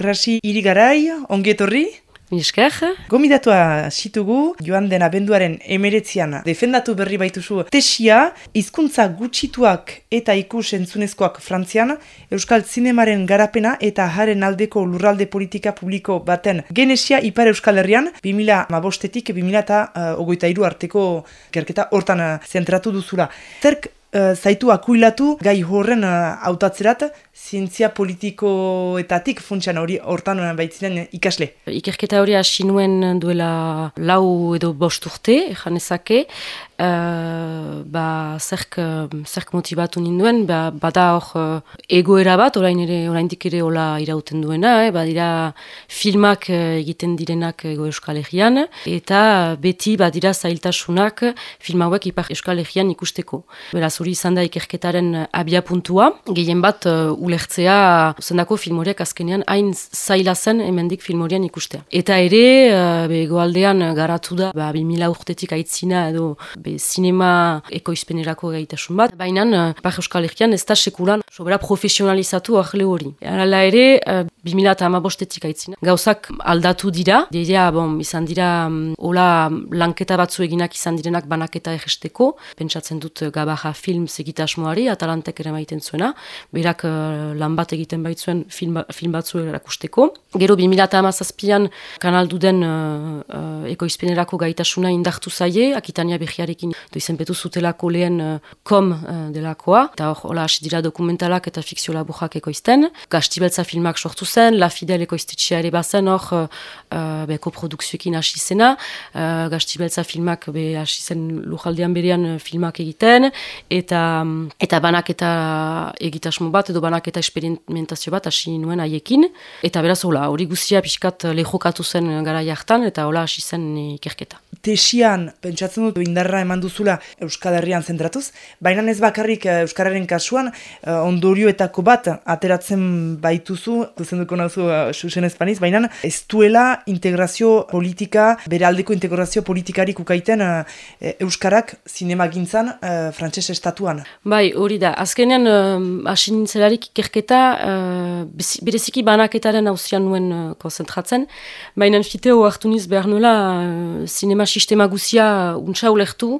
Krasi irigarai, ongetorri? Misker. Gomidatua situgu, joan den abenduaren emeretzian defendatu berri baituzu tesia, hizkuntza gutxituak eta ikus entzunezkoak frantzian, Euskal Zinemaren garapena eta haren aldeko lurralde politika publiko baten genesia ipar Euskal Herrian, 2000 mabostetik 2000 eta uh, iru arteko gerketa hortan uh, zentratu duzula. Zerk zaitu akuilatu gai horren uh, autatzerat, zientzia politikoetatik funtsian hori hortan baitziren ikasle. Ikerketa hori hasi nuen duela lau edo bost urte, janezake, uh, ba, zerk, zerk motibatu ninduen, ba, bada hor uh, egoera bat, orain ere, orain ere hola irauten duena, eh, badira filmak egiten direnak ego euskal egian, eta beti badira zailtasunak film hauek ipar euskal egian ikusteko. Beraz, hori izan da ikerketaren abia puntua, gehien bat uh, ulertzea zendako filmoriak azkenean hain zaila zen hemendik filmorian ikustea. Eta ere, uh, be, goaldean garatu da, ba, bi mila urtetik aitzina edo be, sinema ekoizpenerako gaitasun bat. Baina, uh, Par Euskal Herrian ez da sekulan sobera profesionalizatu ahle hori. Hala ere, uh, eta amabostetik aitzina. Gauzak aldatu dira, dira, bon, izan dira, um, hola lanketa batzu eginak izan direnak banaketa egesteko. Pentsatzen dut gabaja film segitasmoari, atalantek ere maiten zuena. Berak lan bat egiten baitzuen film, ba, film batzu erakusteko. Gero 2008an kanaldu den uh, uh, ekoizpenerako gaitasuna indartu zaie, Akitania behiarekin doizen zutelako lehen uh, kom uh, delakoa, eta hor, hola hasi dira dokumentalak eta fikzio laburak ekoizten. Gastibeltza filmak sortu zen, La Fidel ekoiztetxea ere bazen hor, uh, uh, be, koprodukzioekin hasi zena, uh, Gastibeltza filmak be, hasi zen lujaldean berean filmak egiten, eta eta banak eta egitasmo bat, edo banak eta esperimentazio bat hasi nuen haiekin. Eta beraz, hola, hori guztia pixkat lehokatu zen gara jartan, eta hola hasi zen ikerketa. Tesian, pentsatzen dut, indarra eman duzula Euskal Herrian zentratuz, baina ez bakarrik eh, Euskararen kasuan, eh, ondorioetako bat ateratzen baituzu, duzen duko nauzu susen espaniz, baina ez duela integrazio politika, bere aldeko integrazio politikarik ukaiten Euskarak zinema gintzan estatuan. Bai, hori da, azkenean hasi nintzelarik ikerketa bereziki banaketaren hausian nuen konzentratzen, baina fiteo hartu niz behar nuela sinema sistema guzia untsa ulertu,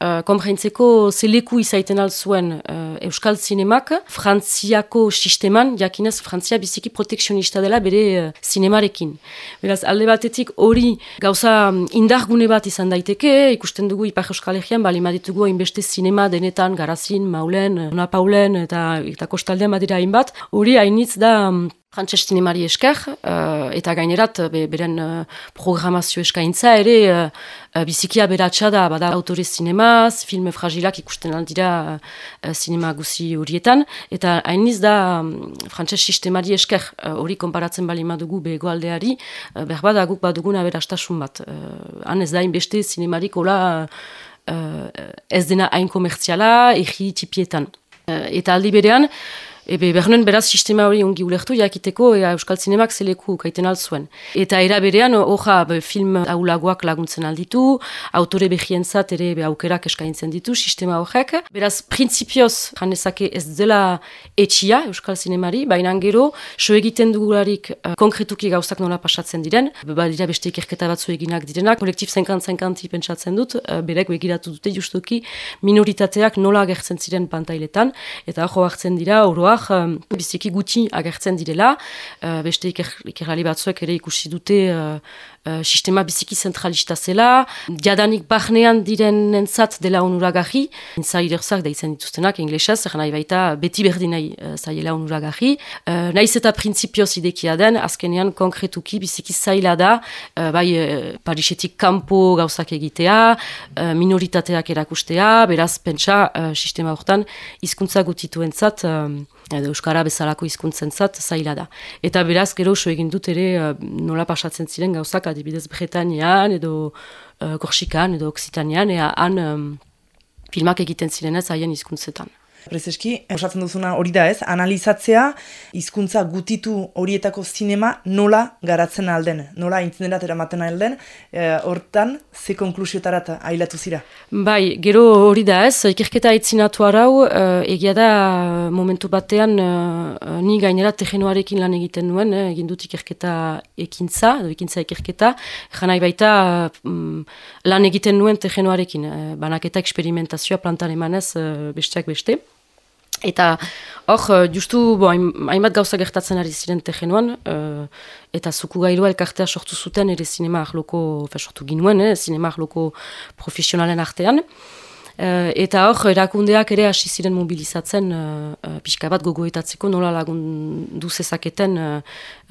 uh, kompreintzeko zeleku izaiten alzuen uh, Euskal Zinemak, Frantziako sisteman, jakinez Frantzia biziki proteksionista dela bere uh, zinemarekin. Beraz, alde batetik hori gauza um, indargune bat izan daiteke, ikusten dugu Ipar Euskal Herrian, bali maditugu hainbeste zinema denetan, garazin, maulen, napaulen, eta, eta kostaldean badira hainbat, hori hainitz da um, Frantses zinemari esker, uh, eta gainerat be, beren uh, programazio eskaintza ere uh, bizikia beratxa da, bada autore zinemaz, filme fragilak ikusten aldira uh, zinema guzi horietan, eta hainiz da um, frantses sistemari esker hori uh, konparatzen bali madugu begoaldeari, uh, berbada guk badugun aberastasun bat. Uh, han ez da inbeste zinemarik hola uh, ez dena hain komertziala, egi tipietan. Uh, eta aldi berean, Ebe, behar beraz sistema hori ongi ulertu, jakiteko ea Euskal Zinemak zeleku kaiten altzuen. Eta era berean, hoja film aulagoak laguntzen alditu, autore behientzat ere be, aukerak eskaintzen ditu, sistema horrek. Beraz, prinsipioz, janezake ez dela etxia Euskal Zinemari, baina gero, so egiten dugularik uh, konkretuki gauzak nola pasatzen diren, ba, dira beste ikerketa batzu eginak direnak, kolektif 50-50 pentsatzen dut, uh, berek begiratu dute justuki minoritateak nola agertzen ziren pantailetan, eta hor hartzen dira, oroa, um, biziki guti agertzen direla, uh, beste iker, ikerrali batzuek ere ikusi dute uh, uh, sistema biziki zentralista zela, diadanik bahnean diren entzat dela onuragarri, zaiderzak deitzen dituztenak inglesez, zer nahi baita beti berdin nahi uh, zaiela onuragarri, uh, nahiz eta prinsipioz idekia den, azkenean konkretuki biziki zaila da, uh, bai uh, Parisetik kanpo gauzak egitea, uh, minoritateak erakustea, beraz pentsa uh, sistema hortan hizkuntza gutituentzat um, edo Euskara bezalako hizkuntzen zat, zaila da. Eta beraz, gero oso egin dut ere nola pasatzen ziren gauzak adibidez Bretanean edo uh, Korsikan edo Oksitanean, ea han um, filmak egiten ziren ez haien hizkuntzetan. Prezeski, osatzen duzuna hori da ez, analizatzea, hizkuntza gutitu horietako zinema nola garatzen alden, nola intzinerat eramaten alden, e, hortan, ze konklusiotarat ailatu zira? Bai, gero hori da ez, ikerketa itzinatu arau, uh, egia da momentu batean uh, ni gainera tegenoarekin lan egiten nuen, eh, egin dut ikerketa ekintza, edo ekintza ikerketa, janai baita um, lan egiten nuen tegenoarekin, uh, banaketa eksperimentazioa plantan emanez uh, besteak beste. Eta hor, uh, justu, bo, hainbat gauza gertatzen ari ziren tegenoan, uh, eta zuku gairua elkartea sortu zuten ere sinema ahloko, fe sortu ginuen, eh, sinema ahloko profesionalen artean. Uh, eta hor, erakundeak ere hasi ziren mobilizatzen uh, uh, pixka bat gogoetatzeko nola lagun duzezaketen uh,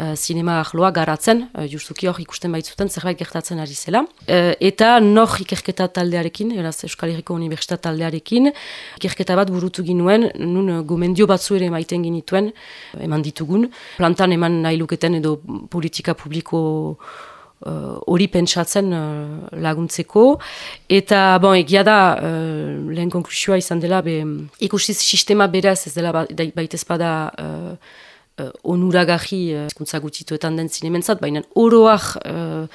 uh, sinema ahloa garatzen, uh, justuki hor ikusten baitzuten zerbait gertatzen ari zela. Uh, eta nor ikerketa taldearekin, eraz Euskal Herriko Universitat taldearekin, ikerketa bat burutu ginuen, nun gomendio batzu ere maiten ginituen, eman ditugun, plantan eman nahi luketen edo politika publiko Uh, hori uh, pentsatzen uh, laguntzeko. Eta, bon, egia da, uh, lehen konklusioa izan dela, be, ikusiz sistema beraz ez dela ba, baitez bada uh, uh, onuragarri uh, gutituetan den zinementzat, baina oroak uh,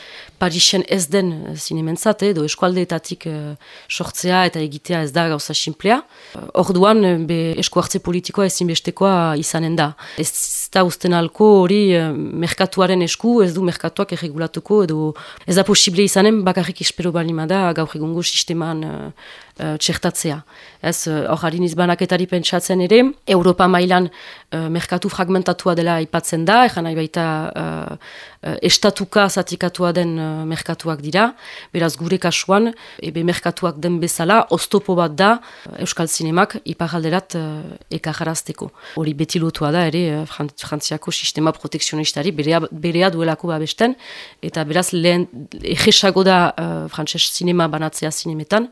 Parisen ez den zinementzat, edo eskualdeetatik uh, sortzea eta egitea ez da gauza simplea. Uh, orduan, be, esku hartze politikoa ezinbestekoa izanen da. Ez da usten alko hori uh, merkatuaren esku, ez du merkatuak erregulatuko, edo ez da posible izanen bakarrik espero balima da gaur egungo sisteman uh, txertatzea. Ez, uh, hor harin izbanaketari pentsatzen ere, Europa mailan uh, merkatu fragmentatua dela aipatzen da, egan nahi baita uh, uh, estatuka zatikatua den uh, merkatuak dira, beraz gure kasuan, ebe merkatuak den bezala, oztopo bat da Euskal Zinemak iparalderat uh, ekajarazteko. Hori beti lotua da ere frantziako sistema protekzionistari berea, berea duelako babesten, eta beraz lehen egesago da uh, frantses zinema banatzea zinemetan,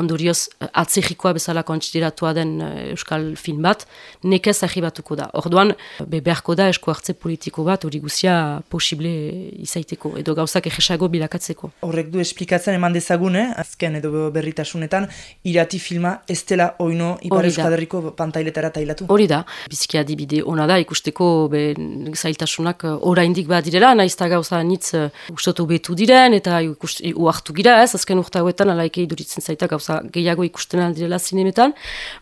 ondorioz eh, atzegikoa bezala kontsideratua den eh, euskal film bat, nekez batuko da. Orduan, be beharko da esku hartze politiko bat hori guzia posible izaiteko, edo gauzak egesago bilakatzeko. Horrek du esplikatzen eman dezagun, eh? azken edo berritasunetan, irati filma ez dela oino ipar euskaderriko pantailetara tailatu. Hori da, biziki adibide ona da, ikusteko be, zailtasunak eh, oraindik bat direla, eta gauza nitz uh, betu diren, eta uartu gira ez, azken urta hauetan alaike iduritzen zaita gauza gehiago ikusten aldirela zinemetan,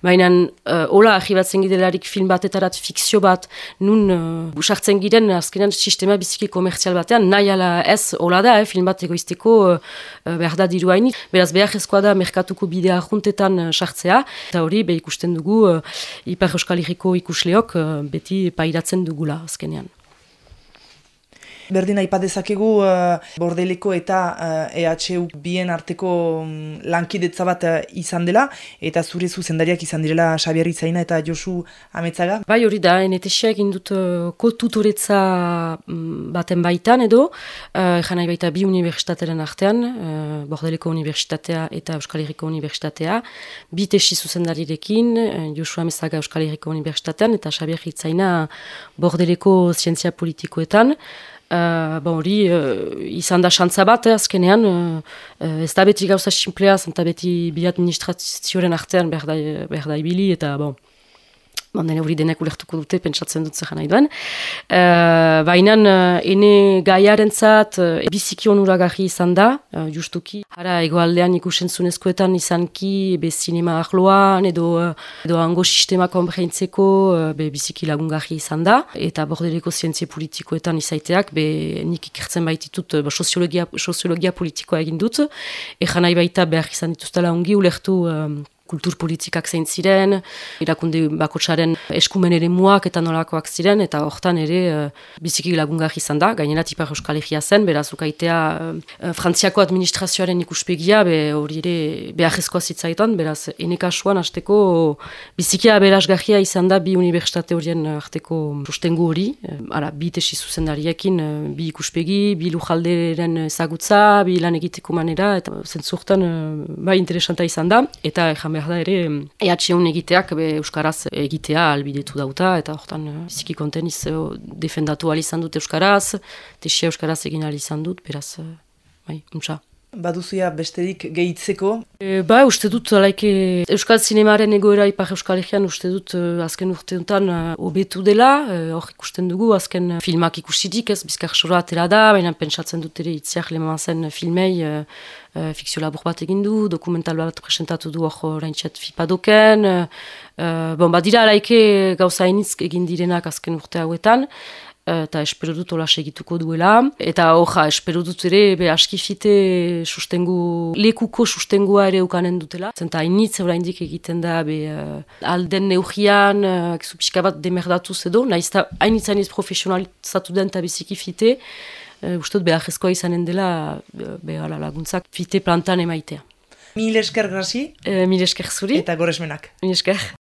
baina uh, hola ahibatzen gidelarik film batetarat fikzio bat, nun uh, usartzen giren azkenan sistema biziki komertzial batean, nahi ala ez hola da, eh, film bat egoizteko uh, behar da diru hainit, beraz behar ezkoa da merkatuko bidea juntetan uh, sartzea, eta hori be ikusten dugu uh, Ipar Euskal Herriko ikusleok uh, beti pairatzen dugula azkenean. Berdin aipadezakegu uh, bordeleko eta uh, EHU bien arteko um, lankidetza bat uh, izan dela, eta zure zuzendariak izan direla Xabier Itzaina eta Josu Ametzaga. Bai hori da, enetesiak indut uh, kotutoretza um, baten baitan edo, uh, janai baita bi universitateren artean, uh, bordeleko universitatea eta Euskal Herriko universitatea, bi tesi zuzendarirekin, uh, Josu Ametzaga Euskal Herriko universitatean eta Xabier Itzaina bordeleko zientzia politikoetan, Uh, hori uh, izan da xantza bat, eh, azkenean, uh, ez da beti gauza simplea, zenta beti bi administrazioaren artean behar da, behar da ibili, eta bon, Banden hori denek ulertuko dute, pentsatzen dut zehan nahi duen. Uh, Baina, uh, ene gaiaren zat, uh, biziki onuragarri izan da, uh, justuki. Hara, egoaldean ikusen zunezkoetan izanki, be sinema ahloan, edo, edo ango sistema konbrentzeko, uh, be biziki lagungarri izan da. Eta bordeleko zientzia politikoetan izaiteak, be nik ikertzen baititut, uh, soziologia, soziologia politikoa egin dut. Ejan nahi baita behar izan dituztela ongi ulertu, kulturpolitikak zein ziren, irakunde bakotsaren eskumen ere muak eta nolakoak ziren, eta hortan ere uh, biziki lagungarri izan da, gainera tipar euskal egia zen, beraz ukaitea uh, frantziako administrazioaren ikuspegia, be hori ere beharrezkoa zitzaiton, beraz enekasuan hasteko bizikia berazgarria izan da bi universitate horien arteko sustengu hori, ara, bi tesi zuzendariekin, bi ikuspegi, bi lujalderen ezagutza, bi lan egiteko manera, eta zentzurtan bai interesanta izan da, eta ejan behar da ere EHUN egiteak be, Euskaraz egitea albidetu dauta eta hortan eh, biziki konten eh, defendatu izan dut Euskaraz, tesia Euskaraz egin izan dut, beraz, eh, bai, untsa. Baduzuia besterik gehitzeko? E, ba, uste dut, laike, Euskal Zinemaren egoera ipar Euskal Egean, uste dut, uh, azken urteuntan uh, obetu dela, hor ikusten dugu, azken filmak ikusidik, ez, bizkar sora atera da, baina pentsatzen dut ere itziak lehman zen filmei, uh, uh, fikzio labur bat egin du, dokumental bat presentatu du hor raintxet fipadoken, uh, bon, badira, laike, gauza egin direnak azken urte hauetan, eta espero dut hola segituko duela. Eta hoja, espero dut ere, be askifite sustengu, lekuko sustengua ere ukanen dutela. Zenta hainitz oraindik egiten da, be uh, alden neugian, uh, pixka bat demerdatu edo, nahiz eta hainitz hainitz profesionalizatu den eta biziki fite, uh, ustot behar izanen dela, be laguntzak fite plantan emaitea. Mil esker grasi. E, mil esker zuri. Eta goresmenak. Mil esker.